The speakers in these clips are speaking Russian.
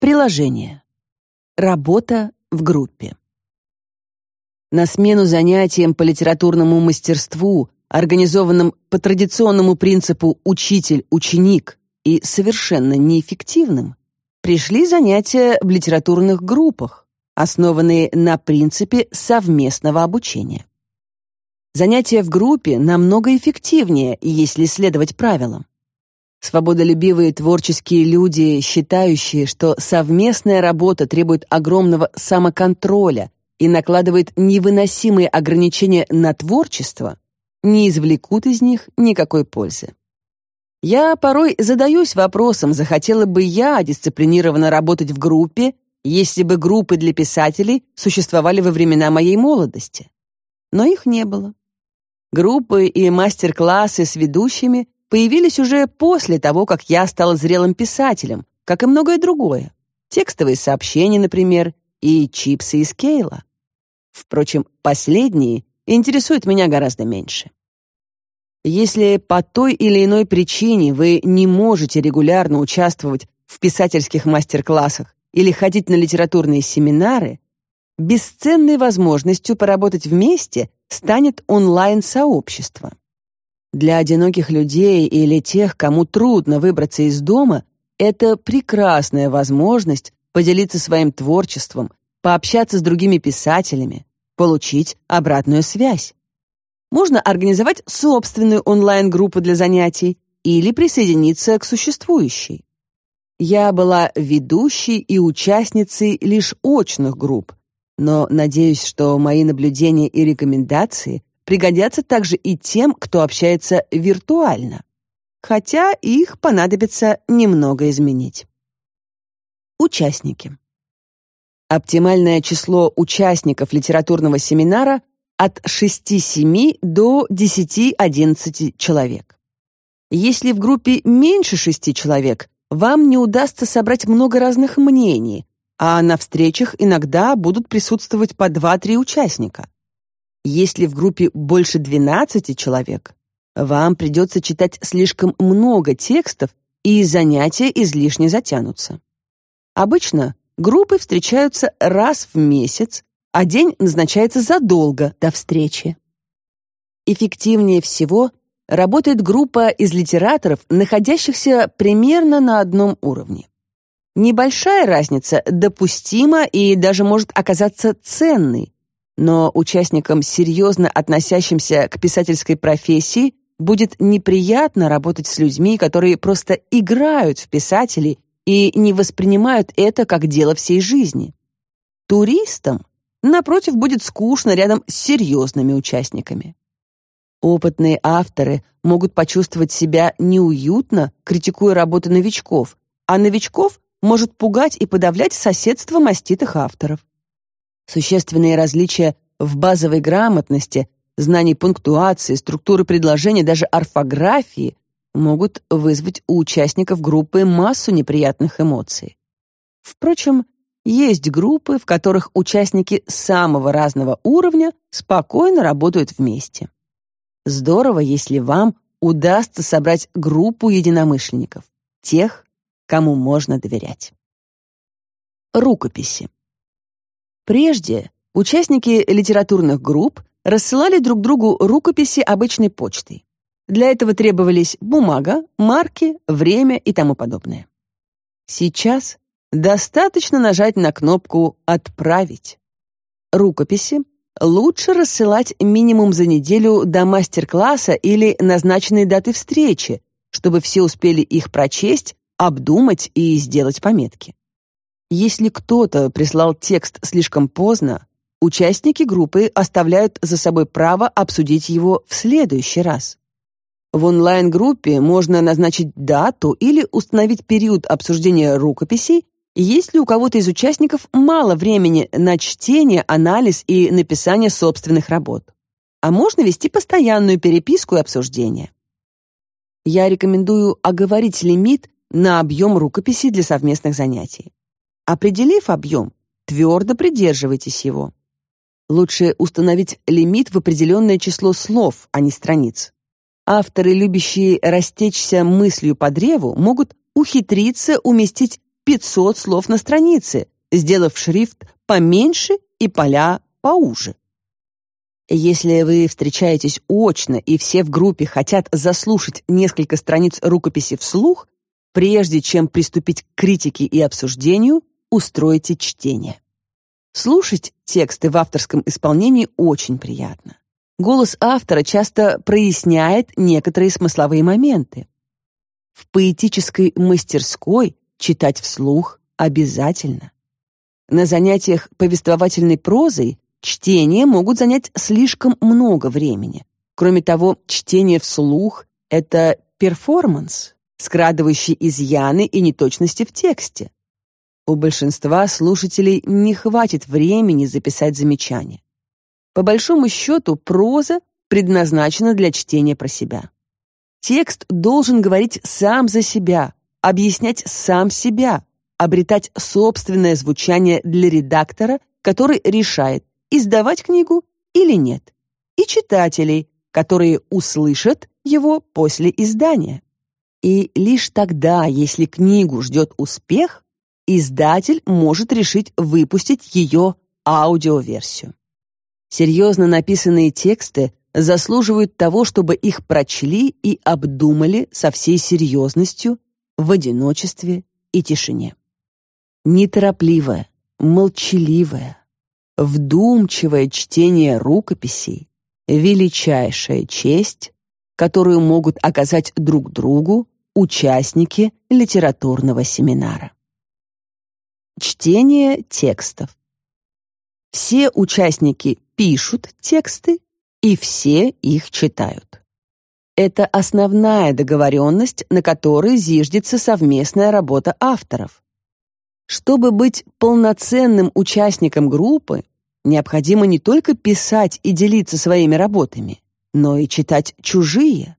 Приложение. Работа в группе. На смену занятиям по литературному мастерству, организованным по традиционному принципу «учитель-ученик» и совершенно неэффективным, пришли занятия в литературных группах, основанные на принципе совместного обучения. Занятия в группе намного эффективнее, если следовать правилам. Свободолюбивые творческие люди, считающие, что совместная работа требует огромного самоконтроля и накладывает невыносимые ограничения на творчество, не извлекут из них никакой пользы. Я порой задаюсь вопросом, захотела бы я дисциплинированно работать в группе, если бы группы для писателей существовали во времена моей молодости. Но их не было. Группы и мастер-классы с ведущими появились уже после того, как я стала зрелым писателем, как и многое другое. Текстовые сообщения, например, и чипсы из Кейла. Впрочем, последние интересуют меня гораздо меньше. Если по той или иной причине вы не можете регулярно участвовать в писательских мастер-классах или ходить на литературные семинары, бесценной возможностью поработать вместе станет онлайн-сообщество. Для одиноких людей или тех, кому трудно выбраться из дома, это прекрасная возможность поделиться своим творчеством, пообщаться с другими писателями, получить обратную связь. Можно организовать собственную онлайн-группу для занятий или присоединиться к существующей. Я была ведущей и участницей лишь очных групп, но надеюсь, что мои наблюдения и рекомендации пригодятся также и тем, кто общается виртуально, хотя их понадобится немного изменить. Участники. Оптимальное число участников литературного семинара от 6-7 до 10-11 человек. Если в группе меньше 6 человек, вам не удастся собрать много разных мнений, а на встречах иногда будут присутствовать по 2-3 участника. Если в группе больше 12 человек, вам придется читать слишком много текстов, и занятия излишне затянутся. Обычно группы встречаются раз в месяц, а день назначается задолго до встречи. Эффективнее всего работает группа из литераторов, находящихся примерно на одном уровне. Небольшая разница допустима и даже может оказаться ценной, но участникам, серьезно относящимся к писательской профессии, будет неприятно работать с людьми, которые просто играют в писателей и не воспринимают это как дело всей жизни. Туристам, напротив, будет скучно рядом с серьезными участниками. Опытные авторы могут почувствовать себя неуютно, критикуя работы новичков, а новичков может пугать и подавлять соседство маститых авторов. Существенные различия в базовой грамотности, знании пунктуации, структуры предложения, даже орфографии могут вызвать у участников группы массу неприятных эмоций. Впрочем, есть группы, в которых участники самого разного уровня спокойно работают вместе. Здорово, если вам удастся собрать группу единомышленников, тех, кому можно доверять. Рукописи. Прежде участники литературных групп рассылали друг другу рукописи обычной почтой. Для этого требовались бумага, марки, время и тому подобное. Сейчас достаточно нажать на кнопку «Отправить». Рукописи лучше рассылать минимум за неделю до мастер-класса или назначенной даты встречи, чтобы все успели их прочесть, обдумать и сделать пометки. Если кто-то прислал текст слишком поздно, участники группы оставляют за собой право обсудить его в следующий раз. В онлайн-группе можно назначить дату или установить период обсуждения рукописей, если у кого-то из участников мало времени на чтение, анализ и написание собственных работ. А можно вести постоянную переписку и обсуждение. Я рекомендую оговорить лимит на объем рукописи для совместных занятий. Определив объем, твердо придерживайтесь его. Лучше установить лимит в определенное число слов, а не страниц. Авторы, любящие растечься мыслью по древу, могут ухитриться уместить 500 слов на странице, сделав шрифт поменьше и поля поуже. Если вы встречаетесь очно и все в группе хотят заслушать несколько страниц рукописи вслух, прежде чем приступить к критике и обсуждению, устройте чтение. Слушать тексты в авторском исполнении очень приятно. Голос автора часто проясняет некоторые смысловые моменты. В поэтической мастерской читать вслух обязательно. На занятиях повествовательной прозой чтение могут занять слишком много времени. Кроме того, чтение вслух — это перформанс, скрадывающий изъяны и неточности в тексте. У большинства слушателей не хватит времени записать замечания. По большому счету, проза предназначена для чтения про себя. Текст должен говорить сам за себя, объяснять сам себя, обретать собственное звучание для редактора, который решает, издавать книгу или нет, и читателей, которые услышат его после издания. И лишь тогда, если книгу ждет успех, издатель может решить выпустить ее аудиоверсию. Серьезно написанные тексты заслуживают того, чтобы их прочли и обдумали со всей серьезностью, в одиночестве и тишине неторопливое, молчаливое, вдумчивое чтение рукописей — величайшая честь, которую могут оказать друг другу участники литературного семинара. Чтение текстов. Все участники пишут тексты, и все их читают. Это основная договоренность, на которой зиждется совместная работа авторов. Чтобы быть полноценным участником группы, необходимо не только писать и делиться своими работами, но и читать чужие.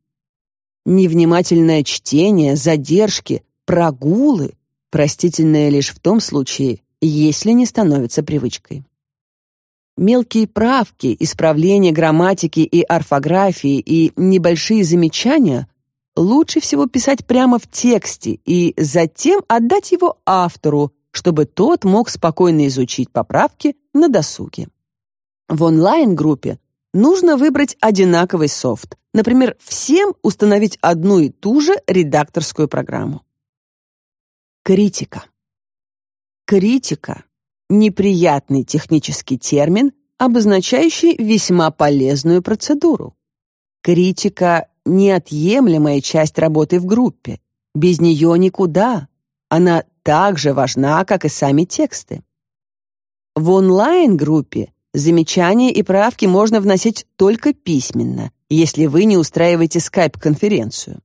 Невнимательное чтение, задержки, прогулы простительное лишь в том случае, если не становится привычкой. Мелкие правки, исправления грамматики и орфографии и небольшие замечания лучше всего писать прямо в тексте и затем отдать его автору, чтобы тот мог спокойно изучить поправки на досуге. В онлайн-группе нужно выбрать одинаковый софт, например, всем установить одну и ту же редакторскую программу. Критика. Критика — неприятный технический термин, обозначающий весьма полезную процедуру. Критика — неотъемлемая часть работы в группе. Без нее никуда. Она так же важна, как и сами тексты. В онлайн-группе замечания и правки можно вносить только письменно, если вы не устраиваете скайп-конференцию.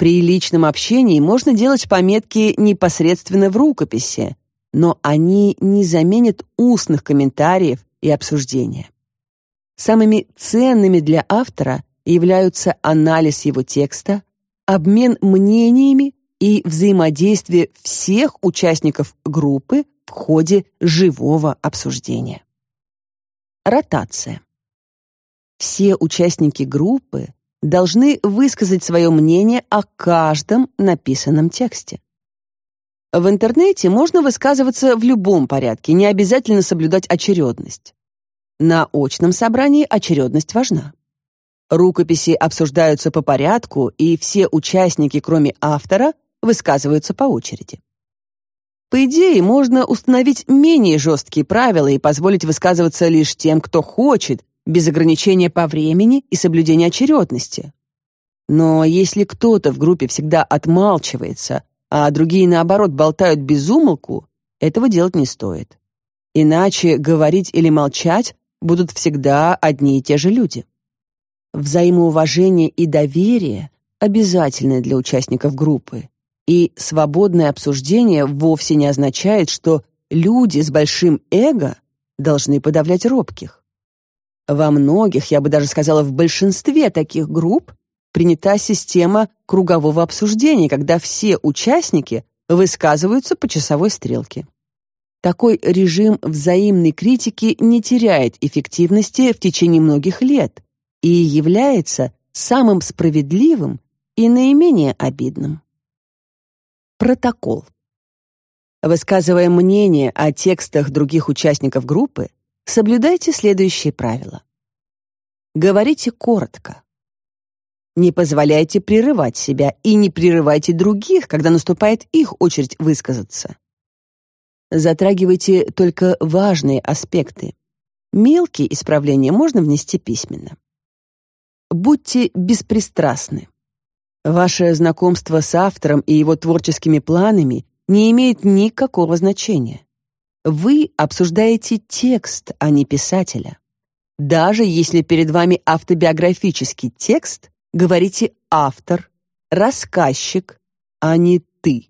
При личном общении можно делать пометки непосредственно в рукописи, но они не заменят устных комментариев и обсуждения. Самыми ценными для автора являются анализ его текста, обмен мнениями и взаимодействие всех участников группы в ходе живого обсуждения. Ротация. Все участники группы должны высказать свое мнение о каждом написанном тексте. В интернете можно высказываться в любом порядке, не обязательно соблюдать очередность. На очном собрании очередность важна. Рукописи обсуждаются по порядку, и все участники, кроме автора, высказываются по очереди. По идее, можно установить менее жесткие правила и позволить высказываться лишь тем, кто хочет, без ограничения по времени и соблюдения очередности. Но если кто-то в группе всегда отмалчивается, а другие, наоборот, болтают без умолку, этого делать не стоит. Иначе говорить или молчать будут всегда одни и те же люди. Взаимоуважение и доверие обязательны для участников группы, и свободное обсуждение вовсе не означает, что люди с большим эго должны подавлять робких. Во многих, я бы даже сказала, в большинстве таких групп принята система кругового обсуждения, когда все участники высказываются по часовой стрелке. Такой режим взаимной критики не теряет эффективности в течение многих лет и является самым справедливым и наименее обидным. Протокол. Высказывая мнение о текстах других участников группы, соблюдайте следующие правила. Говорите коротко. Не позволяйте прерывать себя и не прерывайте других, когда наступает их очередь высказаться. Затрагивайте только важные аспекты. Мелкие исправления можно внести письменно. Будьте беспристрастны. Ваше знакомство с автором и его творческими планами не имеет никакого значения. Вы обсуждаете текст, а не писателя. Даже если перед вами автобиографический текст, говорите «автор», «рассказчик», а не «ты».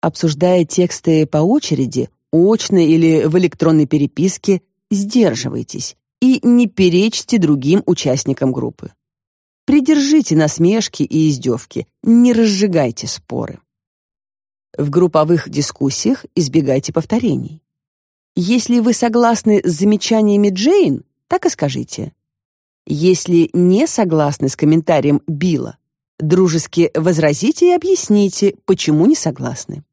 Обсуждая тексты по очереди, очно или в электронной переписке, сдерживайтесь и не перечьте другим участникам группы. Придержите насмешки и издевки, не разжигайте споры. В групповых дискуссиях избегайте повторений. Если вы согласны с замечаниями Джейн, так и скажите. Если не согласны с комментарием Билла, дружески возразите и объясните, почему не согласны.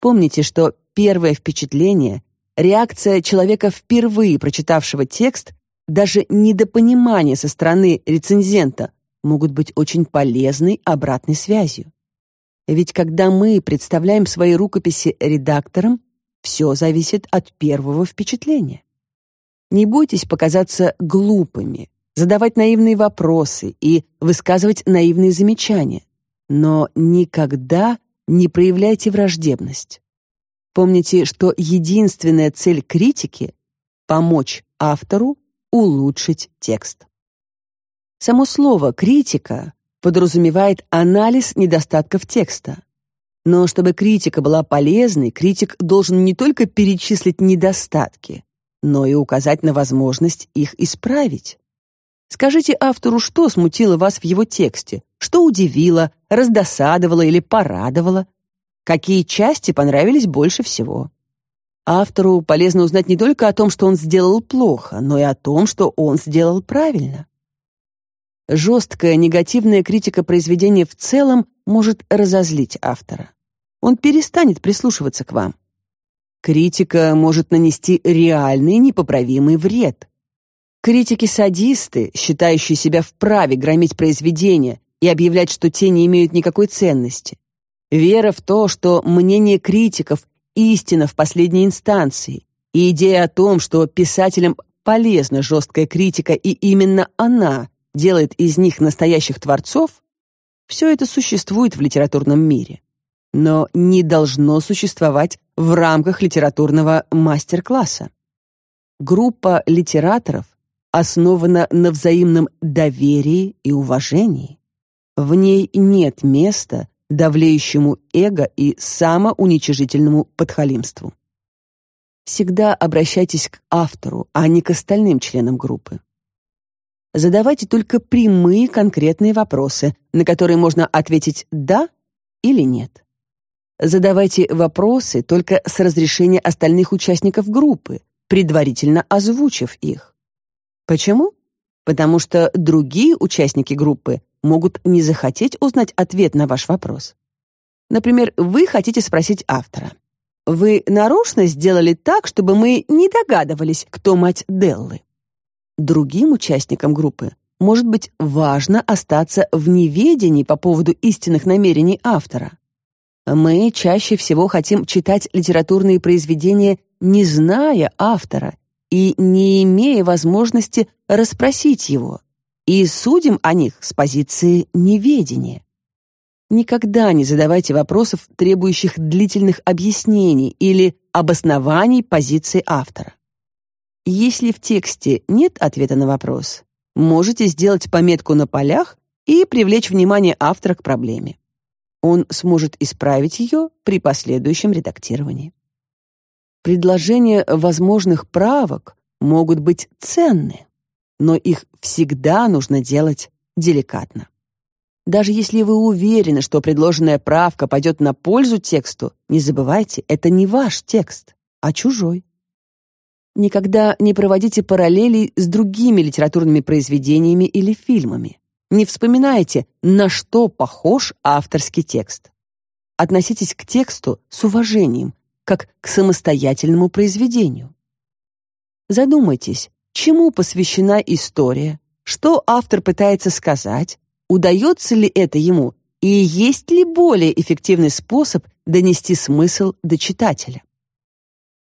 Помните, что первое впечатление, реакция человека, впервые прочитавшего текст, даже недопонимание со стороны рецензента могут быть очень полезной обратной связью. Ведь когда мы представляем свои рукописи редакторам, все зависит от первого впечатления. Не бойтесь показаться глупыми, задавать наивные вопросы и высказывать наивные замечания, но никогда не проявляйте враждебность. Помните, что единственная цель критики — помочь автору улучшить текст. Само слово «критика» подразумевает анализ недостатков текста. Но чтобы критика была полезной, критик должен не только перечислить недостатки, но и указать на возможность их исправить. Скажите автору, что смутило вас в его тексте, что удивило, раздосадовало или порадовало, какие части понравились больше всего. Автору полезно узнать не только о том, что он сделал плохо, но и о том, что он сделал правильно. Жесткая негативная критика произведения в целом может разозлить автора. Он перестанет прислушиваться к вам. Критика может нанести реальный непоправимый вред. Критики-садисты, считающие себя вправе громить произведения и объявлять, что те не имеют никакой ценности. Вера в то, что мнение критиков — истина в последней инстанции, и идея о том, что писателям полезна жесткая критика, и именно она делает из них настоящих творцов, все это существует в литературном мире, но не должно существовать в рамках литературного мастер-класса. Группа литераторов основана на взаимном доверии и уважении. В ней нет места давлеющему эго и самоуничижительному подхалимству. Всегда обращайтесь к автору, а не к остальным членам группы. Задавайте только прямые конкретные вопросы, на которые можно ответить «да» или «нет». Задавайте вопросы только с разрешения остальных участников группы, предварительно озвучив их. Почему? Потому что другие участники группы могут не захотеть узнать ответ на ваш вопрос. Например, вы хотите спросить автора. Вы нарочно сделали так, чтобы мы не догадывались, кто мать Деллы. Другим участникам группы может быть важно остаться в неведении по поводу истинных намерений автора. Мы чаще всего хотим читать литературные произведения, не зная автора и не имея возможности расспросить его, и судим о них с позиции неведения. Никогда не задавайте вопросов, требующих длительных объяснений или обоснований позиции автора. Если в тексте нет ответа на вопрос, можете сделать пометку на полях и привлечь внимание автора к проблеме. Он сможет исправить ее при последующем редактировании. Предложения возможных правок могут быть ценны, но их всегда нужно делать деликатно. Даже если вы уверены, что предложенная правка пойдет на пользу тексту, не забывайте, это не ваш текст, а чужой. Никогда не проводите параллелей с другими литературными произведениями или фильмами. Не вспоминайте, на что похож авторский текст. относитесь к тексту с уважением, как к самостоятельному произведению. Задумайтесь, чему посвящена история, что автор пытается сказать, удается ли это ему и есть ли более эффективный способ донести смысл до читателя.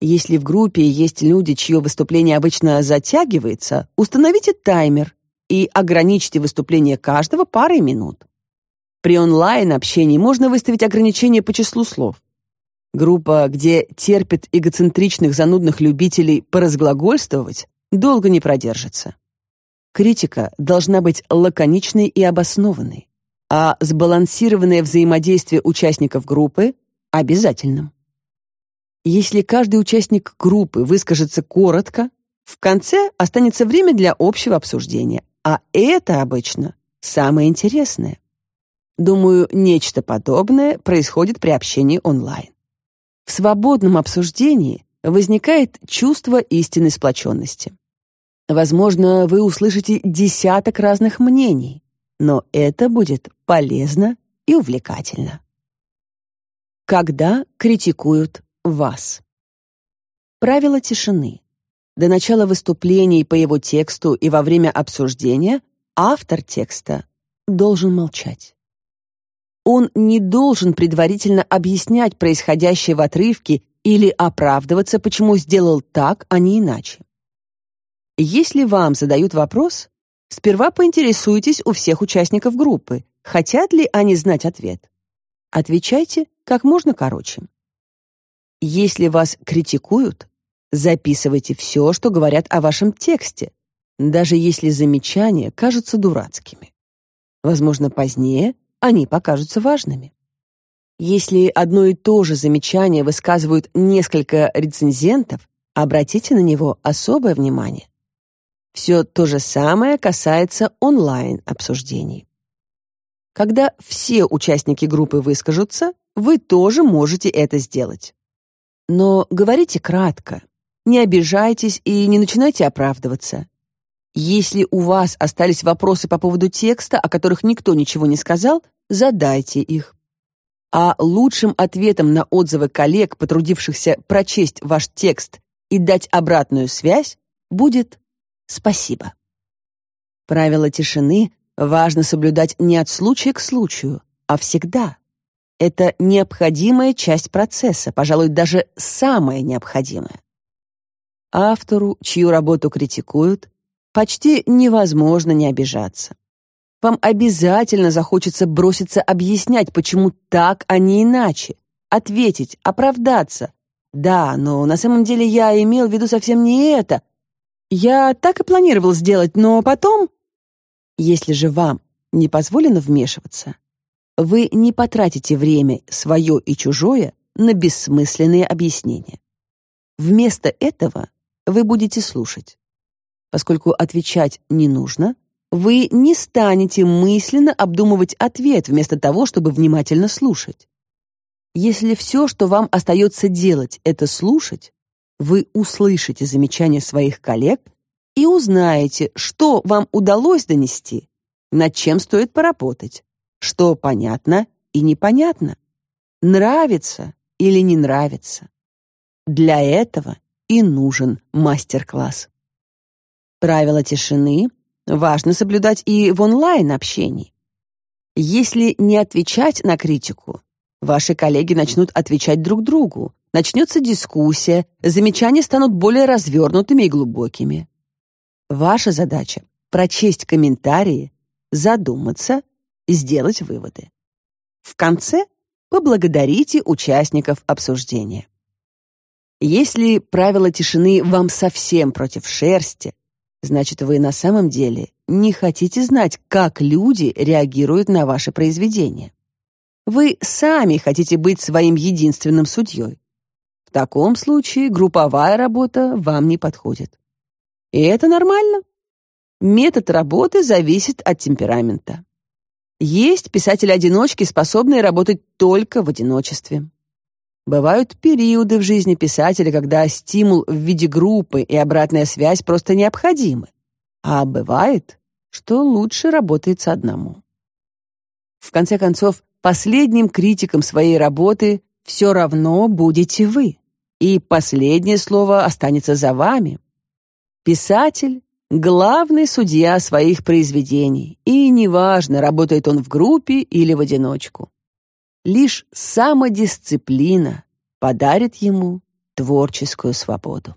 Если в группе есть люди, чье выступление обычно затягивается, установите таймер и ограничьте выступление каждого парой минут. При онлайн-общении можно выставить ограничение по числу слов. Группа, где терпит эгоцентричных занудных любителей поразглагольствовать, долго не продержится. Критика должна быть лаконичной и обоснованной, а сбалансированное взаимодействие участников группы — обязательным. Если каждый участник группы выскажется коротко, в конце останется время для общего обсуждения, а это обычно самое интересное. Думаю, нечто подобное происходит при общении онлайн. В свободном обсуждении возникает чувство истинной сплоченности. Возможно, вы услышите десяток разных мнений, но это будет полезно и увлекательно. Когда критикуют вас. Правило тишины. До начала выступлений по его тексту и во время обсуждения автор текста должен молчать. Он не должен предварительно объяснять происходящее в отрывке или оправдываться, почему сделал так, а не иначе. Если вам задают вопрос, сперва поинтересуйтесь у всех участников группы, хотят ли они знать ответ. Отвечайте как можно короче. Если вас критикуют, записывайте все, что говорят о вашем тексте, даже если замечания кажутся дурацкими. Возможно, позднее они покажутся важными. Если одно и то же замечание высказывают несколько рецензентов, обратите на него особое внимание. Все то же самое касается онлайн-обсуждений. Когда все участники группы выскажутся, вы тоже можете это сделать. Но говорите кратко, не обижайтесь и не начинайте оправдываться. Если у вас остались вопросы по поводу текста, о которых никто ничего не сказал, задайте их. А лучшим ответом на отзывы коллег, потрудившихся прочесть ваш текст и дать обратную связь, будет «спасибо». Правило тишины важно соблюдать не от случая к случаю, а всегда. Это необходимая часть процесса, пожалуй, даже самая необходимая. Автору, чью работу критикуют, почти невозможно не обижаться. Вам обязательно захочется броситься объяснять, почему так, а не иначе, ответить, оправдаться. Да, но на самом деле я имел в виду совсем не это. Я так и планировал сделать, но потом... Если же вам не позволено вмешиваться, вы не потратите время свое и чужое на бессмысленные объяснения. Вместо этого вы будете слушать. Поскольку отвечать не нужно, вы не станете мысленно обдумывать ответ вместо того, чтобы внимательно слушать. Если все, что вам остается делать, это слушать, вы услышите замечания своих коллег и узнаете, что вам удалось донести, над чем стоит поработать, что понятно и непонятно, нравится или не нравится. Для этого и нужен мастер-класс. Правила тишины важно соблюдать и в онлайн-общении. Если не отвечать на критику, ваши коллеги начнут отвечать друг другу, начнется дискуссия, замечания станут более развернутыми и глубокими. Ваша задача — прочесть комментарии, задуматься сделать выводы. В конце поблагодарите участников обсуждения. Если правила тишины вам совсем против шерсти, значит, вы на самом деле не хотите знать, как люди реагируют на ваше произведение. Вы сами хотите быть своим единственным судьей. В таком случае групповая работа вам не подходит. И это нормально. Метод работы зависит от темперамента. Есть писатели-одиночки, способные работать только в одиночестве. Бывают периоды в жизни писателя, когда стимул в виде группы и обратная связь просто необходимы. А бывает, что лучше работается одному. В конце концов, последним критиком своей работы все равно будете вы, и последнее слово останется за вами. Писатель — главный судья своих произведений, и неважно, работает он в группе или в одиночку. Лишь самодисциплина подарит ему творческую свободу.